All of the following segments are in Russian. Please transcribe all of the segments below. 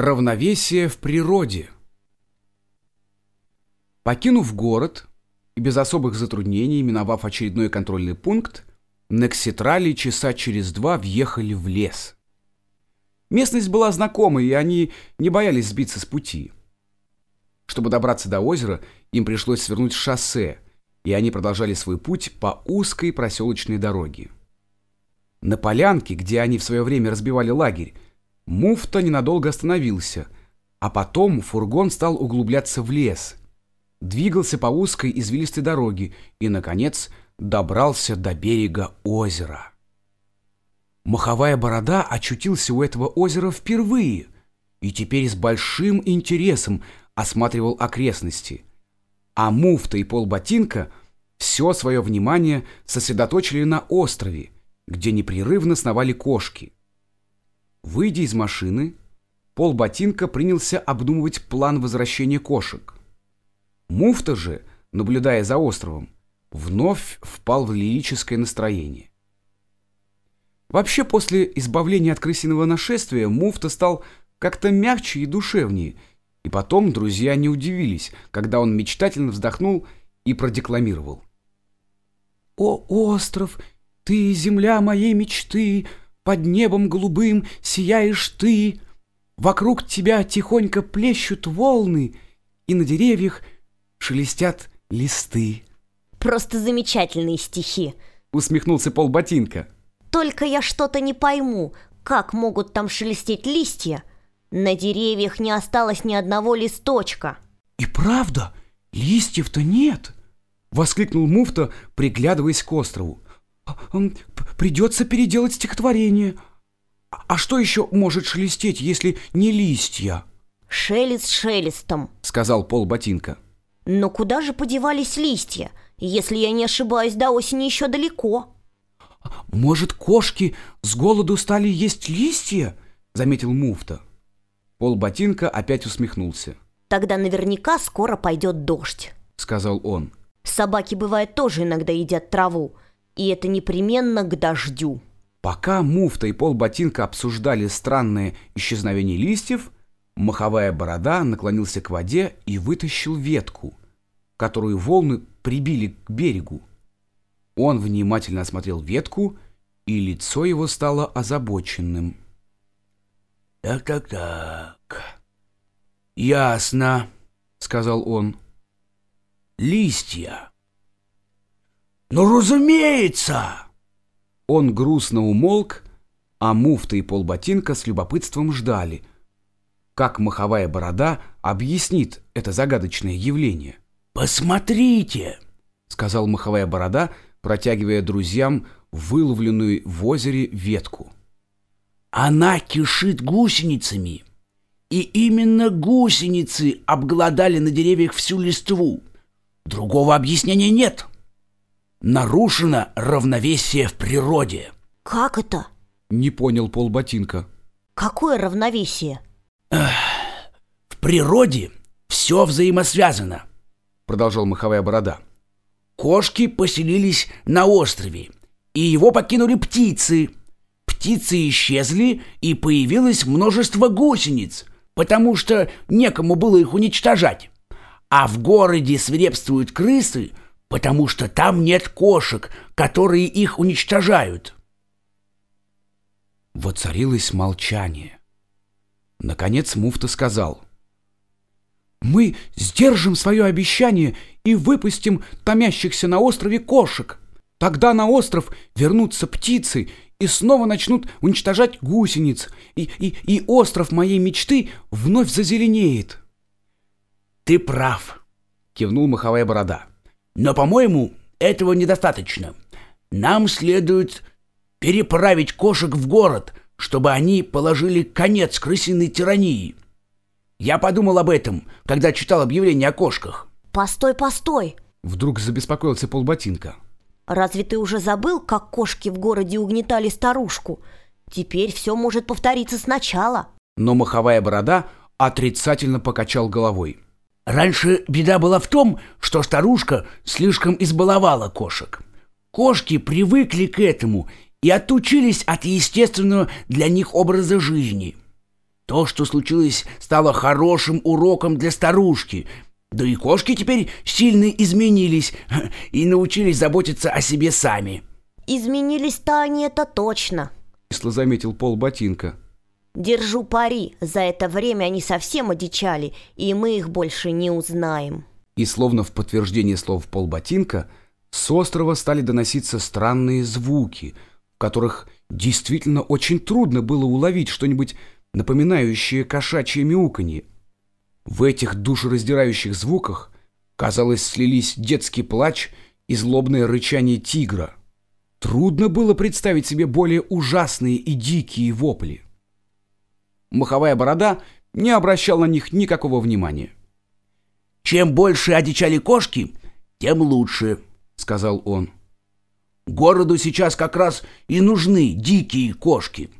Равновесие в природе. Покинув город и без особых затруднений, миновав очередной контрольный пункт, Некситрали часа через два въехали в лес. Местность была знакомой, и они не боялись сбиться с пути. Чтобы добраться до озера, им пришлось свернуть шоссе, и они продолжали свой путь по узкой проселочной дороге. На полянке, где они в свое время разбивали лагерь, Муфта ненадолго остановился, а потом фургон стал углубляться в лес, двигался по узкой извилистой дороге и, наконец, добрался до берега озера. Маховая борода очутился у этого озера впервые и теперь с большим интересом осматривал окрестности, а муфта и полботинка все свое внимание сосредоточили на острове, где непрерывно сновали кошки – Выйдя из машины, Пол Ботинка принялся обдумывать план возвращения кошек. Муфта же, наблюдая за островом, вновь впал в лирическое настроение. Вообще, после избавления от крысиного нашествия, Муфта стал как-то мягче и душевнее, и потом друзья не удивились, когда он мечтательно вздохнул и продекламировал. «О, остров, ты земля моей мечты!» Под небом голубым сияешь ты, Вокруг тебя тихонько плещут волны, И на деревьях шелестят листы. Просто замечательные стихи. Усмехнулся Пол Ботинка. Только я что-то не пойму, как могут там шелестеть листья? На деревьях не осталось ни одного листочка. И правда, листьев-то нет, воскликнул Муфта, приглядываясь к острову. Придется переделать стихотворение. А что еще может шелестеть, если не листья? Шелест шелестом, сказал Пол Ботинка. Но куда же подевались листья? Если я не ошибаюсь, до осени еще далеко. Может, кошки с голоду стали есть листья? Заметил муфта. Пол Ботинка опять усмехнулся. Тогда наверняка скоро пойдет дождь, сказал он. Собаки, бывает, тоже иногда едят траву и это непременно к дождю. Пока муфта и полботинка обсуждали странное исчезновение листьев, маховая борода наклонился к воде и вытащил ветку, которую волны прибили к берегу. Он внимательно осмотрел ветку, и лицо его стало озабоченным. «Так-так-так, ясно», — сказал он. «Листья «Ну, разумеется!» Он грустно умолк, а муфта и полботинка с любопытством ждали, как маховая борода объяснит это загадочное явление. «Посмотрите!» — сказал маховая борода, протягивая друзьям выловленную в озере ветку. «Она кишит гусеницами, и именно гусеницы обглодали на деревьях всю листву. Другого объяснения нет!» Нарушено равновесие в природе. Как это? Не понял Пол Ботинка. Какое равновесие? Эх, в природе все взаимосвязано, продолжал Маховая Борода. Кошки поселились на острове, и его покинули птицы. Птицы исчезли, и появилось множество гусениц, потому что некому было их уничтожать. А в городе свирепствуют крысы – потому что там нет кошек, которые их уничтожают. Воцарилось молчание. Наконец муфта сказал. «Мы сдержим свое обещание и выпустим томящихся на острове кошек. Тогда на остров вернутся птицы и снова начнут уничтожать гусениц, и, и, и остров моей мечты вновь зазеленеет». «Ты прав», — кивнул маховая борода. Но, по-моему, этого недостаточно. Нам следует переправить кошек в город, чтобы они положили конец крысиной тирании. Я подумал об этом, когда читал объявление о кошках. Постой, постой. Вдруг забеспокоился полботинка. Разве ты уже забыл, как кошки в городе угнетали старушку? Теперь все может повториться сначала. Но маховая борода отрицательно покачал головой. Раньше беда была в том, что старушка слишком избаловала кошек. Кошки привыкли к этому и отучились от естественного для них образа жизни. То, что случилось, стало хорошим уроком для старушки. Да и кошки теперь сильно изменились и научились заботиться о себе сами. Изменились-то они, это точно. Кисло заметил Пол Ботинка. Держу пари, за это время они совсем одичали, и мы их больше не узнаем. И словно в подтверждение слов Пол Ботинка, с острова стали доноситься странные звуки, в которых действительно очень трудно было уловить что-нибудь напоминающее кошачье мяуканье. В этих душераздирающих звуках, казалось, слились детский плач и злобное рычание тигра. Трудно было представить себе более ужасные и дикие вопли. Маховая борода не обращал на них никакого внимания. «Чем больше одичали кошки, тем лучше», — сказал он. «Городу сейчас как раз и нужны дикие кошки.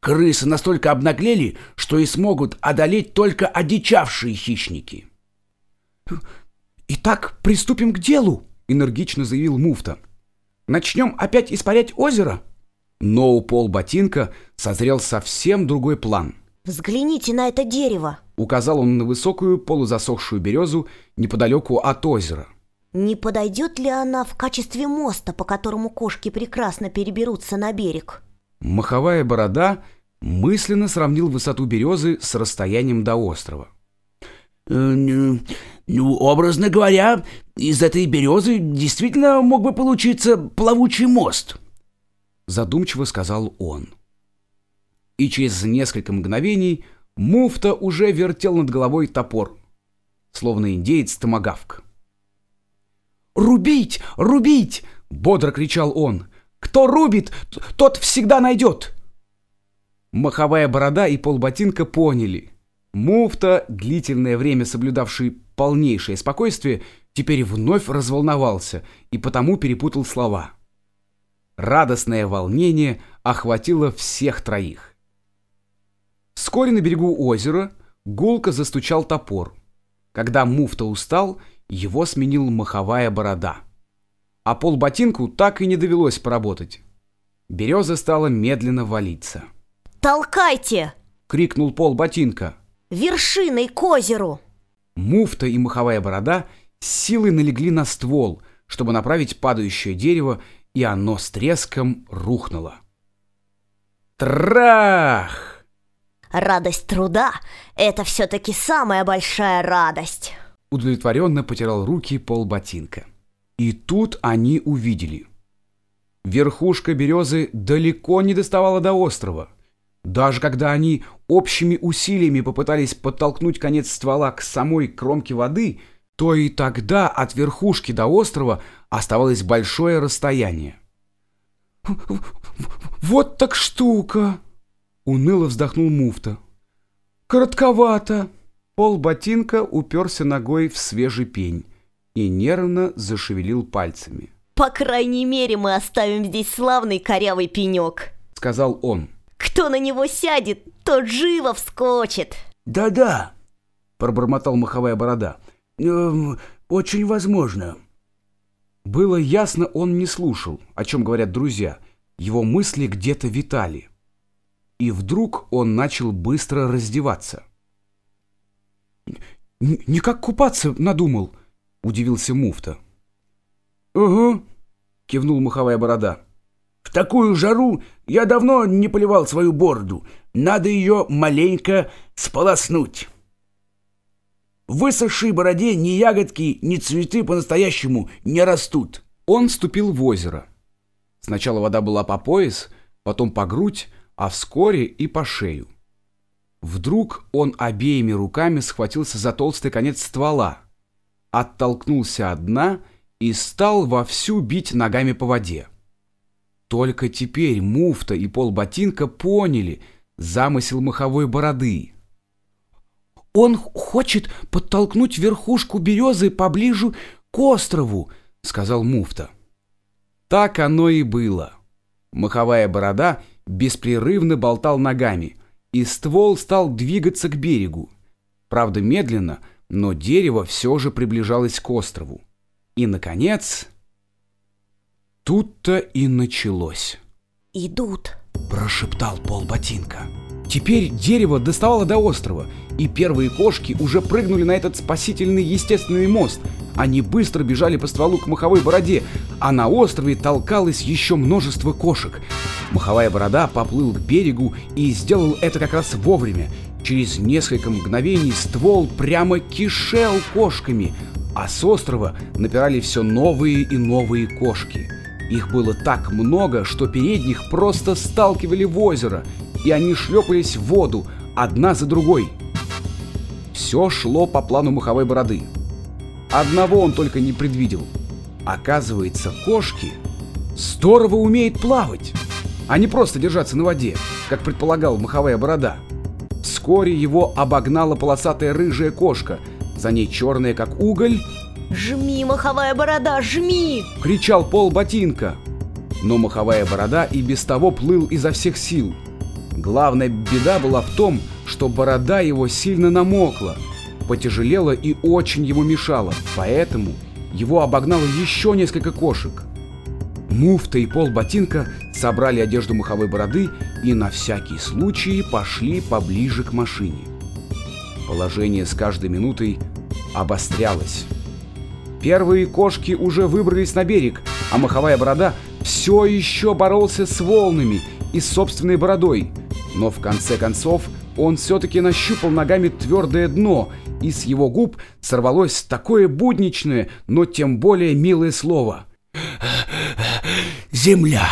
Крысы настолько обнаглели, что и смогут одолеть только одичавшие хищники». «Итак, приступим к делу», — энергично заявил муфта. «Начнем опять испарять озеро?» Но у Пол Ботинка созрел совсем другой план — «Взгляните на это дерево!» Указал он на высокую полузасохшую березу неподалеку от озера. Не подойдет ли она в качестве моста, по которому кошки прекрасно переберутся на берег? Маховая борода мысленно сравнил высоту березы с расстоянием до острова. Э, ну, образно говоря, из этой березы действительно мог бы получиться плавучий мост. Задумчиво сказал он и через несколько мгновений муфта уже вертел над головой топор, словно индеец томагавк. «Рубить! Рубить!» — бодро кричал он. «Кто рубит, тот всегда найдет!» Маховая борода и полботинка поняли. Муфта, длительное время соблюдавший полнейшее спокойствие, теперь вновь разволновался и потому перепутал слова. Радостное волнение охватило всех троих. Вскоре на берегу озера гулко застучал топор. Когда муфта устал, его сменил маховая борода. А полботинку так и не довелось поработать. Береза стала медленно валиться. «Толкайте!» — крикнул полботинка. «Вершиной к озеру!» Муфта и маховая борода силой налегли на ствол, чтобы направить падающее дерево, и оно с треском рухнуло. Трах! Радость труда — это все-таки самая большая радость. Удовлетворенно потирал руки пол ботинка. И тут они увидели. Верхушка березы далеко не доставала до острова. Даже когда они общими усилиями попытались подтолкнуть конец ствола к самой кромке воды, то и тогда от верхушки до острова оставалось большое расстояние. «Вот так штука!» Уныло вздохнул муфта. «Коротковато!» Пол ботинка уперся ногой в свежий пень и нервно зашевелил пальцами. «По крайней мере, мы оставим здесь славный корявый пенек», — сказал он. «Кто на него сядет, тот живо вскочит». «Да-да», — пробормотал маховая борода. «Э, «Очень возможно». Было ясно, он не слушал, о чем говорят друзья. Его мысли где-то витали и вдруг он начал быстро раздеваться. «Никак купаться надумал», — удивился муфта. «Угу», — кивнул маховая борода. «В такую жару я давно не поливал свою бороду. Надо ее маленько сполоснуть». В высохшей бороде ни ягодки, ни цветы по-настоящему не растут. Он ступил в озеро. Сначала вода была по пояс, потом по грудь, а вскоре и по шею. Вдруг он обеими руками схватился за толстый конец ствола, оттолкнулся от дна и стал вовсю бить ногами по воде. Только теперь муфта и полботинка поняли замысел маховой бороды. «Он хочет подтолкнуть верхушку березы поближе к острову», — сказал муфта. Так оно и было. Маховая борода — беспрерывно болтал ногами, и ствол стал двигаться к берегу. Правда, медленно, но дерево все же приближалось к острову. И, наконец, тут-то и началось. «Идут», — прошептал полботинка. Теперь дерево доставало до острова, и первые кошки уже прыгнули на этот спасительный естественный мост. Они быстро бежали по стволу к маховой бороде, а на острове толкалось еще множество кошек. Маховая борода поплыл к берегу и сделал это как раз вовремя. Через несколько мгновений ствол прямо кишел кошками, а с острова напирали все новые и новые кошки. Их было так много, что передних просто сталкивали в озеро, и они шлепались в воду, одна за другой. Все шло по плану маховой бороды. Одного он только не предвидел. Оказывается, кошки здорово умеют плавать, а не просто держаться на воде, как предполагал маховая борода. Вскоре его обогнала полосатая рыжая кошка, за ней черная, как уголь. «Жми, маховая борода, жми!» — кричал пол ботинка. Но маховая борода и без того плыл изо всех сил. Главная беда была в том, что борода его сильно намокла, потяжелела и очень ему мешала, поэтому его обогнало еще несколько кошек. Муфта и пол ботинка собрали одежду маховой бороды и на всякий случай пошли поближе к машине. Положение с каждой минутой обострялось. Первые кошки уже выбрались на берег, а маховая борода все еще боролся с волнами и собственной бородой. Но в конце концов он все-таки нащупал ногами твердое дно, и с его губ сорвалось такое будничное, но тем более милое слово. «Земля!»